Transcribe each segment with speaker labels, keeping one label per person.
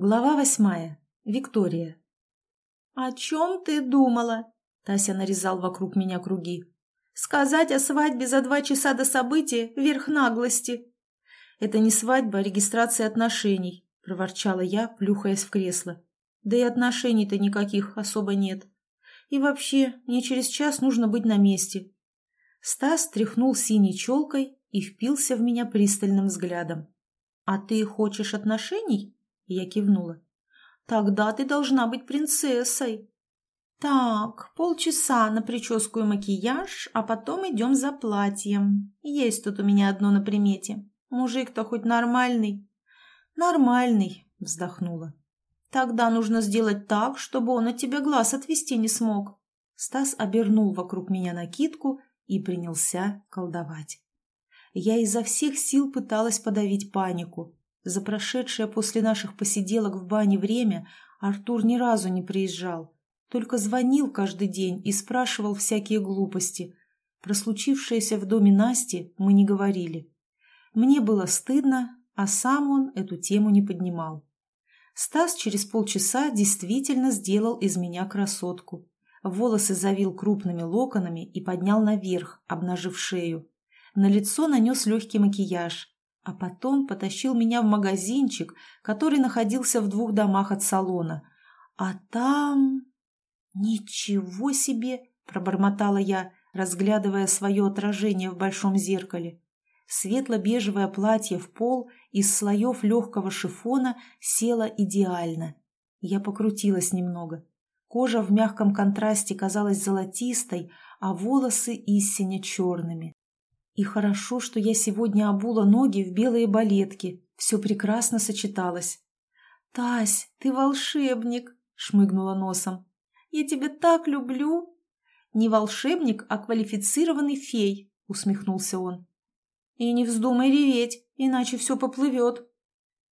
Speaker 1: Глава восьмая. Виктория.
Speaker 2: «О чем ты думала?» Тася нарезал вокруг меня круги. «Сказать о свадьбе за два часа до события — верх наглости».
Speaker 1: «Это не свадьба, а регистрация отношений», — проворчала я, плюхаясь в кресло. «Да и отношений-то никаких особо нет. И вообще, мне через час нужно быть на месте». Стас тряхнул синей челкой и впился в меня пристальным взглядом. «А ты хочешь отношений?» Я кивнула. «Тогда ты должна быть принцессой». «Так, полчаса на прическу и макияж, а потом идем за платьем. Есть тут у меня одно на примете. Мужик-то хоть нормальный?» «Нормальный», — вздохнула. «Тогда нужно сделать так, чтобы он от тебя глаз отвести не смог». Стас обернул вокруг меня накидку и принялся колдовать. Я изо всех сил пыталась подавить панику. За прошедшее после наших посиделок в бане время Артур ни разу не приезжал, только звонил каждый день и спрашивал всякие глупости. Про случившееся в доме Насти мы не говорили. Мне было стыдно, а сам он эту тему не поднимал. Стас через полчаса действительно сделал из меня красотку. Волосы завил крупными локонами и поднял наверх, обнажив шею. На лицо нанес легкий макияж, а потом потащил меня в магазинчик, который находился в двух домах от салона. А там... «Ничего себе!» – пробормотала я, разглядывая свое отражение в большом зеркале. Светло-бежевое платье в пол из слоев легкого шифона село идеально. Я покрутилась немного. Кожа в мягком контрасте казалась золотистой, а волосы истинно черными. И хорошо, что я сегодня обула ноги в белые балетки. Все прекрасно сочеталось. «Тась, ты волшебник!» — шмыгнула носом. «Я тебя так люблю!» «Не волшебник, а квалифицированный фей!» — усмехнулся он. «И не вздумай реветь, иначе все поплывет!»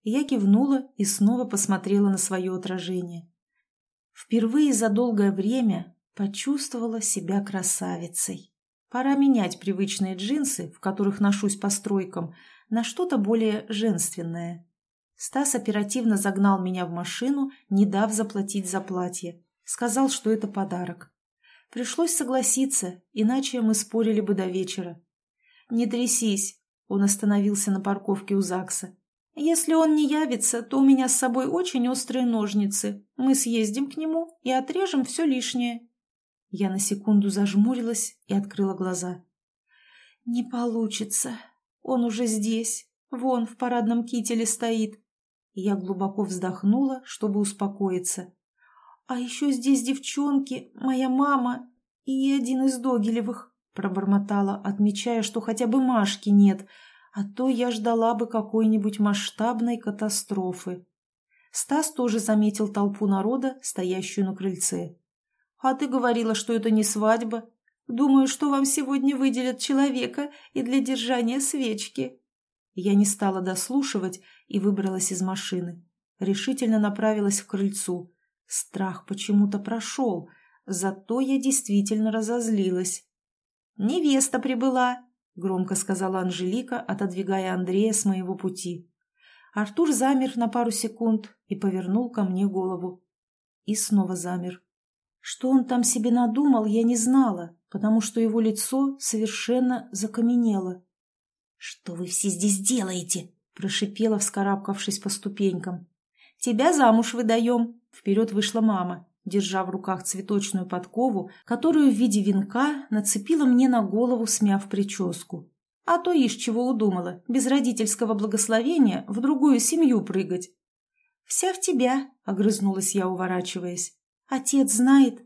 Speaker 1: Я кивнула и снова посмотрела на свое отражение. Впервые за долгое время почувствовала себя красавицей. Пора менять привычные джинсы, в которых ношусь по стройкам, на что-то более женственное. Стас оперативно загнал меня в машину, не дав заплатить за платье. Сказал, что это подарок. Пришлось согласиться, иначе мы спорили бы до вечера. «Не трясись», — он остановился на парковке у ЗАГСа. «Если он не явится, то у меня с собой очень острые ножницы. Мы съездим к нему и отрежем все лишнее». Я на секунду зажмурилась и открыла глаза. «Не получится. Он уже здесь. Вон в парадном кителе стоит». Я глубоко вздохнула, чтобы успокоиться. «А еще здесь девчонки, моя мама и один из Догилевых», пробормотала, отмечая, что хотя бы Машки нет, а то я ждала бы какой-нибудь масштабной катастрофы. Стас тоже заметил толпу народа, стоящую на крыльце. А ты говорила, что это не свадьба. Думаю, что вам сегодня выделят человека и для держания свечки». Я не стала дослушивать и выбралась из машины. Решительно направилась к крыльцу. Страх почему-то прошел, зато я действительно разозлилась. «Невеста прибыла», — громко сказала Анжелика, отодвигая Андрея с моего пути. Артур замер на пару секунд и повернул ко мне голову. И снова замер. Что он там себе надумал, я не знала, потому что его лицо совершенно закаменело. «Что вы все здесь делаете?» – прошипела, вскарабкавшись по ступенькам. «Тебя замуж выдаем!» – вперед вышла мама, держа в руках цветочную подкову, которую в виде венка нацепила мне на голову, смяв прическу. А то ишь чего удумала, без родительского благословения в другую семью прыгать. «Вся в тебя», — огрызнулась я, уворачиваясь. Отец знает?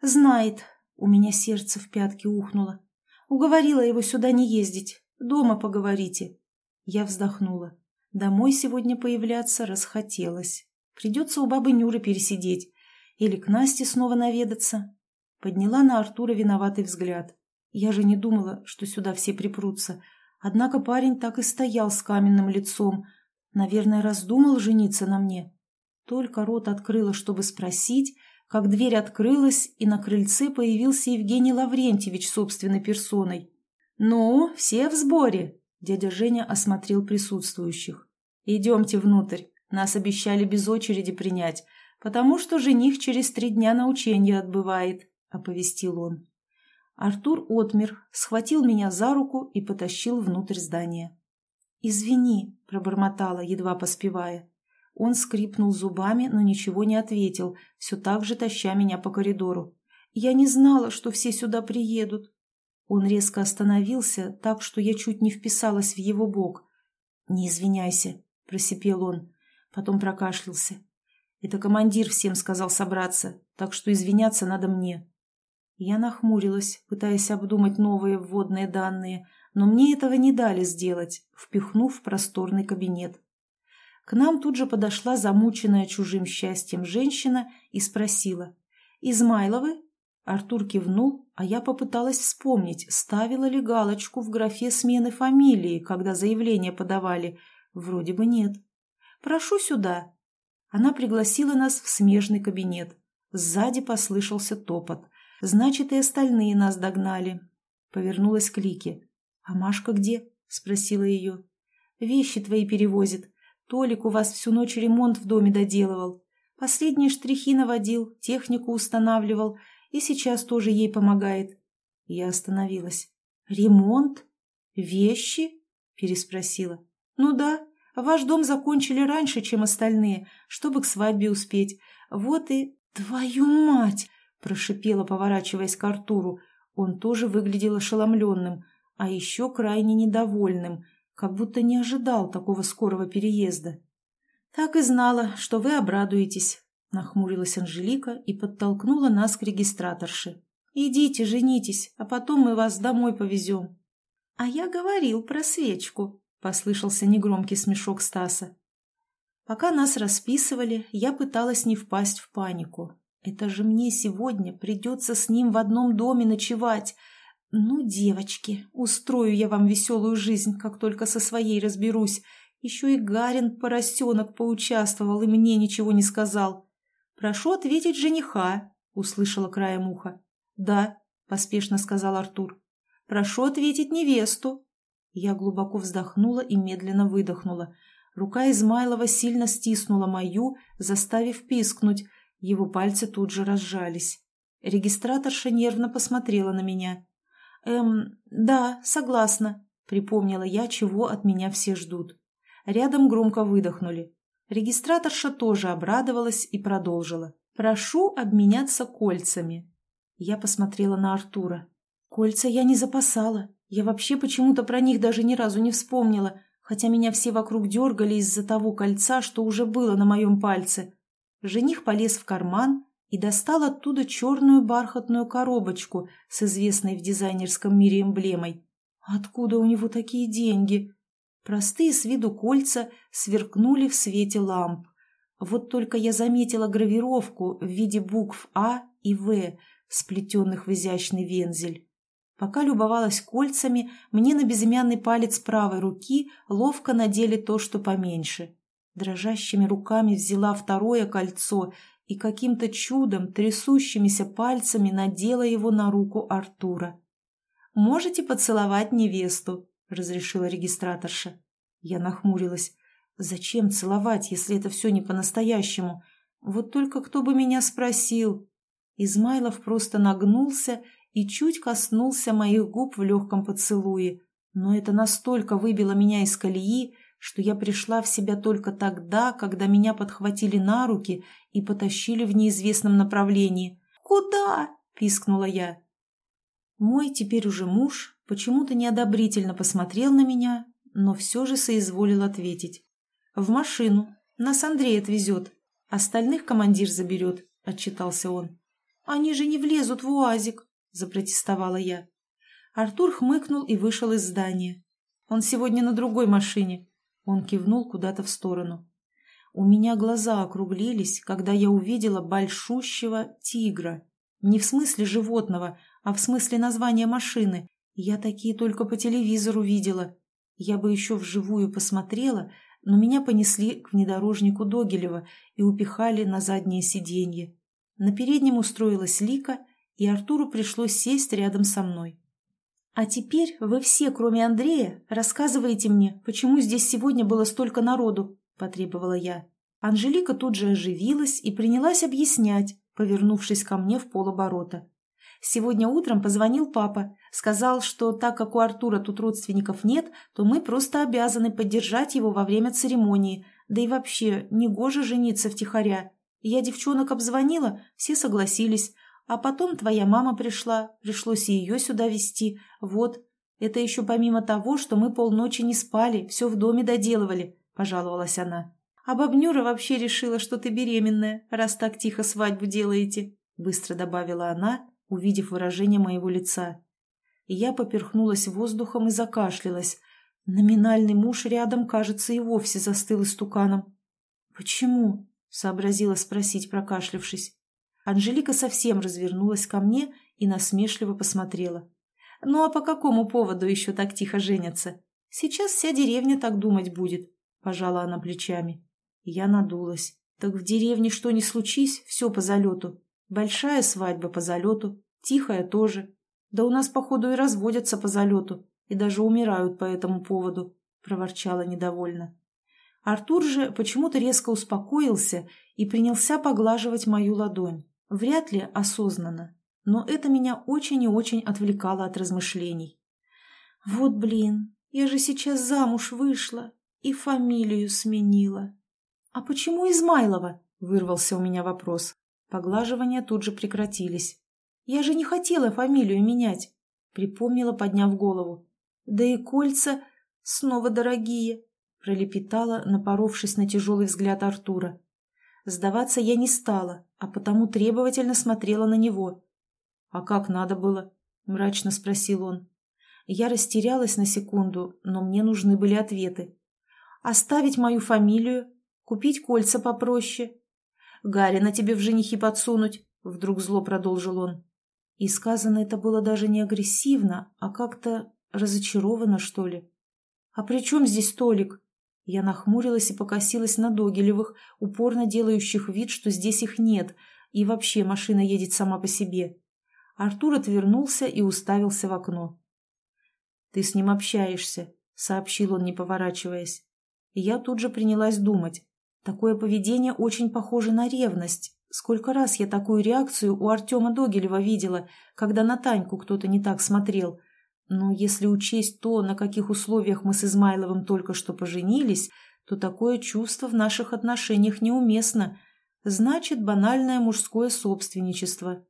Speaker 1: Знает. У меня сердце в пятки ухнуло. Уговорила его сюда не ездить. Дома поговорите. Я вздохнула. Домой сегодня появляться расхотелось. Придется у бабы Нюры пересидеть. Или к Насте снова наведаться. Подняла на Артура виноватый взгляд. Я же не думала, что сюда все припрутся. Однако парень так и стоял с каменным лицом. Наверное, раздумал жениться на мне. Только рот открыла, чтобы спросить, как дверь открылась, и на крыльце появился Евгений Лаврентьевич собственной персоной. «Ну, все в сборе?» – дядя Женя осмотрел присутствующих. «Идемте внутрь. Нас обещали без очереди принять, потому что жених через три дня на учение отбывает», — оповестил он. Артур отмер, схватил меня за руку и потащил внутрь здания. «Извини», — пробормотала, едва поспевая. Он скрипнул зубами, но ничего не ответил, все так же таща меня по коридору. «Я не знала, что все сюда приедут». Он резко остановился, так что я чуть не вписалась в его бок. «Не извиняйся», — просипел он. Потом прокашлялся. «Это командир всем сказал собраться, так что извиняться надо мне». Я нахмурилась, пытаясь обдумать новые вводные данные, но мне этого не дали сделать, впихнув в просторный кабинет. К нам тут же подошла замученная чужим счастьем женщина и спросила. «Измайловы?» Артур кивнул, а я попыталась вспомнить, ставила ли галочку в графе смены фамилии, когда заявление подавали. Вроде бы нет. «Прошу сюда». Она пригласила нас в смежный кабинет. Сзади послышался топот. Значит, и остальные нас догнали. Повернулась к Лике. «А Машка где?» — спросила ее. «Вещи твои перевозит. Толик у вас всю ночь ремонт в доме доделывал. Последние штрихи наводил, технику устанавливал, и сейчас тоже ей помогает». Я остановилась. «Ремонт? Вещи?» — переспросила. «Ну да, ваш дом закончили раньше, чем остальные, чтобы к свадьбе успеть. Вот и... Твою мать!» прошипела, поворачиваясь к Артуру. Он тоже выглядел ошеломленным, а еще крайне недовольным, как будто не ожидал такого скорого переезда. «Так и знала, что вы обрадуетесь», — нахмурилась Анжелика и подтолкнула нас к регистраторше. «Идите, женитесь, а потом мы вас домой повезем». «А я говорил про свечку», — послышался негромкий смешок Стаса. Пока нас расписывали, я пыталась не впасть в панику. Это же мне сегодня придется с ним в одном доме ночевать. Ну, девочки, устрою я вам веселую жизнь, как только со своей разберусь. Еще и Гарин, поросенок, поучаствовал и мне ничего не сказал. Прошу ответить жениха, услышала краем уха. Да, поспешно сказал Артур. Прошу ответить невесту. Я глубоко вздохнула и медленно выдохнула. Рука Измайлова сильно стиснула мою, заставив пискнуть – его пальцы тут же разжались. Регистраторша нервно посмотрела на меня. «Эм, да, согласна», — припомнила я, чего от меня все ждут. Рядом громко выдохнули. Регистраторша тоже обрадовалась и продолжила. «Прошу обменяться кольцами». Я посмотрела на Артура. «Кольца я не запасала. Я вообще почему-то про них даже ни разу не вспомнила, хотя меня все вокруг дергали из-за того кольца, что уже было на моем пальце. Жених полез в карман и достал оттуда черную бархатную коробочку с известной в дизайнерском мире эмблемой. Откуда у него такие деньги? Простые с виду кольца сверкнули в свете ламп. Вот только я заметила гравировку в виде букв А и В, сплетенных в изящный вензель. Пока любовалась кольцами, мне на безымянный палец правой руки ловко надели то, что поменьше. Дрожащими руками взяла второе кольцо и каким-то чудом трясущимися пальцами надела его на руку Артура. «Можете поцеловать невесту», — разрешила регистраторша. Я нахмурилась. «Зачем целовать, если это все не по-настоящему? Вот только кто бы меня спросил?» Измайлов просто нагнулся и чуть коснулся моих губ в легком поцелуе, но это настолько выбило меня из колеи, что я пришла в себя только тогда, когда меня подхватили на руки и потащили в неизвестном направлении. «Куда?» – пискнула я. Мой теперь уже муж почему-то неодобрительно посмотрел на меня, но все же соизволил ответить. «В машину. Нас Андрей отвезет. Остальных командир заберет», – отчитался он. «Они же не влезут в УАЗик», – запротестовала я. Артур хмыкнул и вышел из здания. «Он сегодня на другой машине. Он кивнул куда-то в сторону. У меня глаза округлились, когда я увидела большущего тигра. Не в смысле животного, а в смысле названия машины. Я такие только по телевизору видела. Я бы еще вживую посмотрела, но меня понесли к внедорожнику Догилева и упихали на заднее сиденье. На переднем устроилась Лика, и Артуру пришлось сесть рядом со мной. «А теперь вы все, кроме Андрея, рассказываете мне, почему здесь сегодня было столько народу», – потребовала я. Анжелика тут же оживилась и принялась объяснять, повернувшись ко мне в полоборота. Сегодня утром позвонил папа, сказал, что так как у Артура тут родственников нет, то мы просто обязаны поддержать его во время церемонии, да и вообще, негоже жениться втихаря. Я девчонок обзвонила, все согласились, а потом твоя мама пришла, пришлось ее сюда везти. Вот, это еще помимо того, что мы полночи не спали, все в доме доделывали», – пожаловалась она. «А бабнюра вообще решила, что ты беременная, раз так тихо свадьбу делаете», – быстро добавила она, увидев выражение моего лица. Я поперхнулась воздухом и закашлялась. Номинальный муж рядом, кажется, и вовсе застыл истуканом. «Почему?» – сообразила спросить, прокашлявшись. Анжелика совсем развернулась ко мне и насмешливо посмотрела. «Ну а по какому поводу еще так тихо женятся? Сейчас вся деревня так думать будет», – пожала она плечами. Я надулась. «Так в деревне что ни случись, все по залету. Большая свадьба по залету, тихая тоже. Да у нас, походу, и разводятся по залету, и даже умирают по этому поводу», – проворчала недовольно. Артур же почему-то резко успокоился и принялся поглаживать мою ладонь. Вряд ли осознанно, но это меня очень и очень отвлекало от размышлений. Вот блин, я же сейчас замуж вышла и фамилию сменила. А почему Измайлова? Вырвался у меня вопрос. Поглаживания тут же прекратились. Я же не хотела фамилию менять, припомнила, подняв голову. Да и кольца снова дорогие, пролепетала, напоровшись на тяжелый взгляд Артура. Сдаваться я не стала, а потому требовательно смотрела на него. «А как надо было?» – мрачно спросил он. Я растерялась на секунду, но мне нужны были ответы. «Оставить мою фамилию? Купить кольца попроще?» «Гарина тебе в женихи подсунуть?» – вдруг зло продолжил он. И сказано это было даже не агрессивно, а как-то разочарованно, что ли. «А при чем здесь Толик?» Я нахмурилась и покосилась на Догилевых, упорно делающих вид, что здесь их нет, и вообще машина едет сама по себе. Артур отвернулся и уставился в окно. «Ты с ним общаешься», — сообщил он, не поворачиваясь. Я тут же принялась думать. Такое поведение очень похоже на ревность. Сколько раз я такую реакцию у Артема Догилева видела, когда на Таньку кто-то не так смотрел, но если учесть то, на каких условиях мы с Измайловым только что поженились, то такое чувство в наших отношениях неуместно. Значит, банальное мужское собственничество.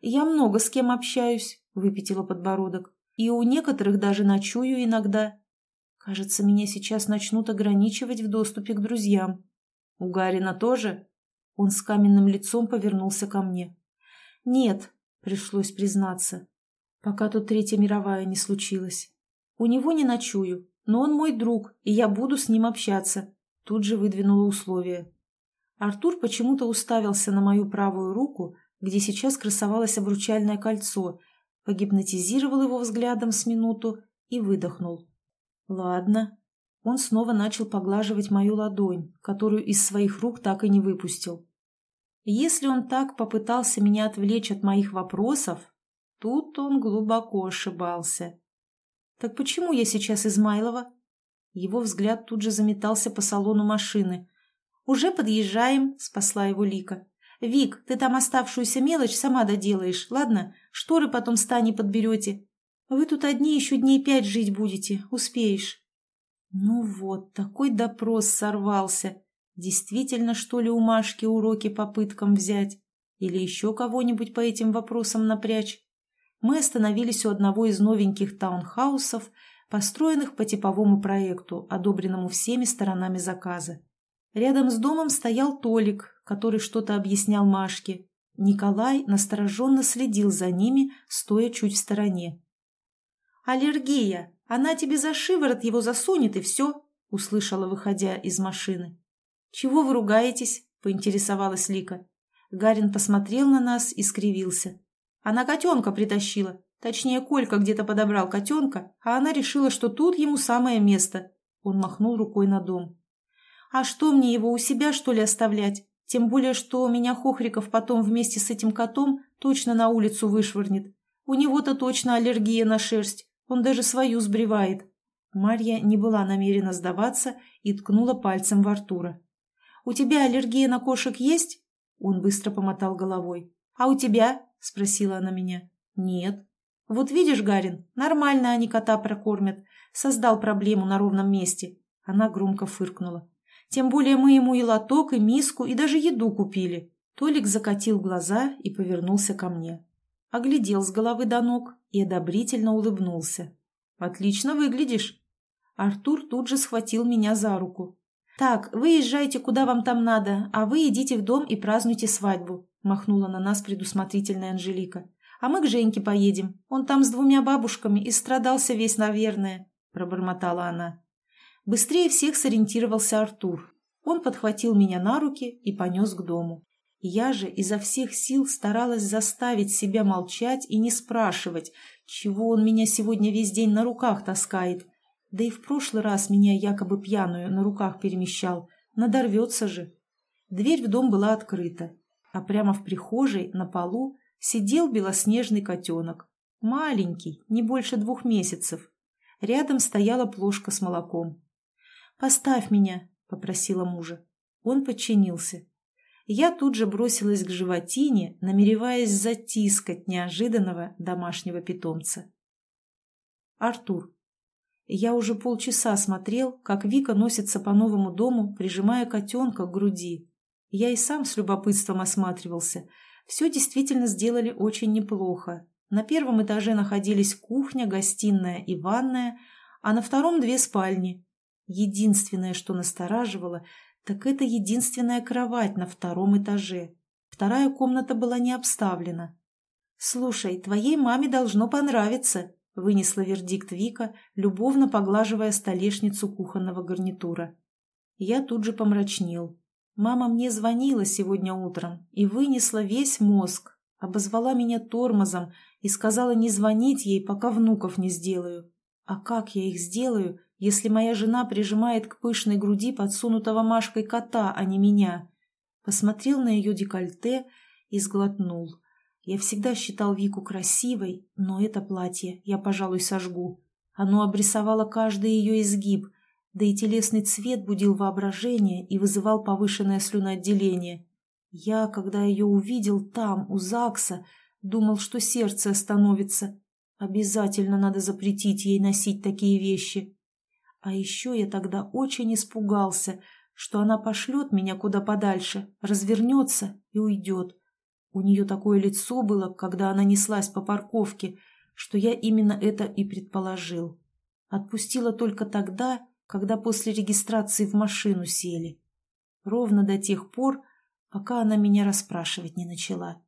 Speaker 1: «Я много с кем общаюсь», — выпятила подбородок. «И у некоторых даже ночую иногда. Кажется, меня сейчас начнут ограничивать в доступе к друзьям. У Гарина тоже?» Он с каменным лицом повернулся ко мне. «Нет», — пришлось признаться пока тут Третья мировая не случилась. У него не ночую, но он мой друг, и я буду с ним общаться. Тут же выдвинула условие. Артур почему-то уставился на мою правую руку, где сейчас красовалось обручальное кольцо, погипнотизировал его взглядом с минуту и выдохнул. «Ладно». Он снова начал поглаживать мою ладонь, которую из своих рук так и не выпустил. Если он так попытался меня отвлечь от моих вопросов, Тут он глубоко ошибался. «Так почему я сейчас Измайлова?» Его взгляд тут же заметался по салону машины. «Уже подъезжаем», — спасла его Лика. «Вик, ты там оставшуюся мелочь сама доделаешь, ладно? Шторы потом с Таней подберете. Вы тут одни еще дней пять жить будете, успеешь». Ну вот, такой допрос сорвался. Действительно, что ли, у Машки уроки по пыткам взять? Или еще кого-нибудь по этим вопросам напрячь? Мы остановились у одного из новеньких таунхаусов, построенных по типовому проекту, одобренному всеми сторонами заказа. Рядом с домом стоял Толик, который что-то объяснял Машке. Николай настороженно следил за ними, стоя чуть в стороне. «Аллергия! Она тебе за шиворот его засунет, и все!» — услышала, выходя из машины. «Чего вы ругаетесь?» — поинтересовалась Лика. Гарин посмотрел на нас и скривился. Она котенка притащила. Точнее, Колька где-то подобрал котенка, а она решила, что тут ему самое место. Он махнул рукой на дом. «А что мне его у себя, что ли, оставлять? Тем более, что меня Хохриков потом вместе с этим котом точно на улицу вышвырнет. У него-то точно аллергия на шерсть. Он даже свою сбривает». Марья не была намерена сдаваться и ткнула пальцем в Артура. У тебя аллергия на кошек есть?» Он быстро помотал головой. «А у тебя?» – спросила она меня. «Нет». «Вот видишь, Гарин, нормально они кота прокормят. Создал проблему на ровном месте». Она громко фыркнула. «Тем более мы ему и лоток, и миску, и даже еду купили». Толик закатил глаза и повернулся ко мне. Оглядел с головы до ног и одобрительно улыбнулся. «Отлично выглядишь». Артур тут же схватил меня за руку. «Так, вы езжайте, куда вам там надо, а вы идите в дом и празднуйте свадьбу», махнула на нас предусмотрительная Анжелика. «А мы к Женьке поедем. Он там с двумя бабушками и страдался весь, наверное», пробормотала она. Быстрее всех сориентировался Артур. Он подхватил меня на руки и понес к дому. Я же изо всех сил старалась заставить себя молчать и не спрашивать, чего он меня сегодня весь день на руках таскает. Да и в прошлый раз меня якобы пьяную на руках перемещал. Надорвется же. Дверь в дом была открыта, а прямо в прихожей на полу сидел белоснежный котенок. Маленький, не больше двух месяцев. Рядом стояла плошка с молоком. «Поставь меня», — попросила мужа. Он подчинился. Я тут же бросилась к животине, намереваясь затискать неожиданного домашнего питомца. Артур. Я уже полчаса смотрел, как Вика носится по новому дому, прижимая котенка к груди. Я и сам с любопытством осматривался. Все действительно сделали очень неплохо. На первом этаже находились кухня, гостиная и ванная, а на втором две спальни. Единственное, что настораживало, так это единственная кровать на втором этаже. Вторая комната была не обставлена. «Слушай, твоей маме должно понравиться», — вынесла вердикт Вика, любовно поглаживая столешницу кухонного гарнитура. Я тут же помрачнел. Мама мне звонила сегодня утром и вынесла весь мозг, обозвала меня тормозом и сказала не звонить ей, пока внуков не сделаю. А как я их сделаю, если моя жена прижимает к пышной груди подсунутого Машкой кота, а не меня? Посмотрел на ее декольте и сглотнул. Я всегда считал Вику красивой, но это платье я, пожалуй, сожгу. Оно обрисовало каждый ее изгиб, да и телесный цвет будил воображение и вызывал повышенное слюноотделение. Я, когда ее увидел там, у ЗАГСа, думал, что сердце остановится. Обязательно надо запретить ей носить такие вещи. А еще я тогда очень испугался, что она пошлет меня куда подальше, развернется и уйдет. У нее такое лицо было, когда она неслась по парковке, что я именно это и предположил. Отпустила только тогда, когда после регистрации в машину сели. Ровно до тех пор, пока она меня расспрашивать не начала.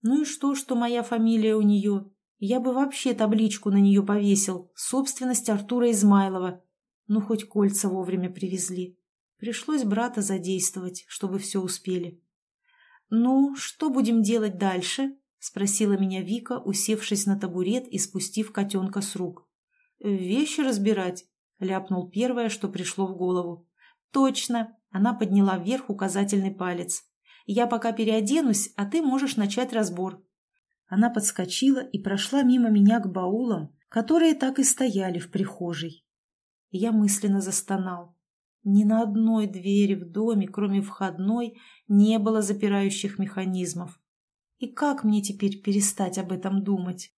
Speaker 1: Ну и что, что моя фамилия у нее? Я бы вообще табличку на нее повесил. Собственность Артура Измайлова. Ну, хоть кольца вовремя привезли. Пришлось брата задействовать, чтобы все успели. «Ну, что будем делать дальше?» — спросила меня Вика, усевшись на табурет и спустив котенка с рук. «Вещи разбирать», — ляпнул первое, что пришло в голову. «Точно!» — она подняла вверх указательный палец. «Я пока переоденусь, а ты можешь начать разбор». Она подскочила и прошла мимо меня к баулам, которые так и стояли в прихожей. Я мысленно застонал. Ни на одной двери в доме, кроме входной, не было запирающих механизмов. И как мне теперь перестать об этом думать?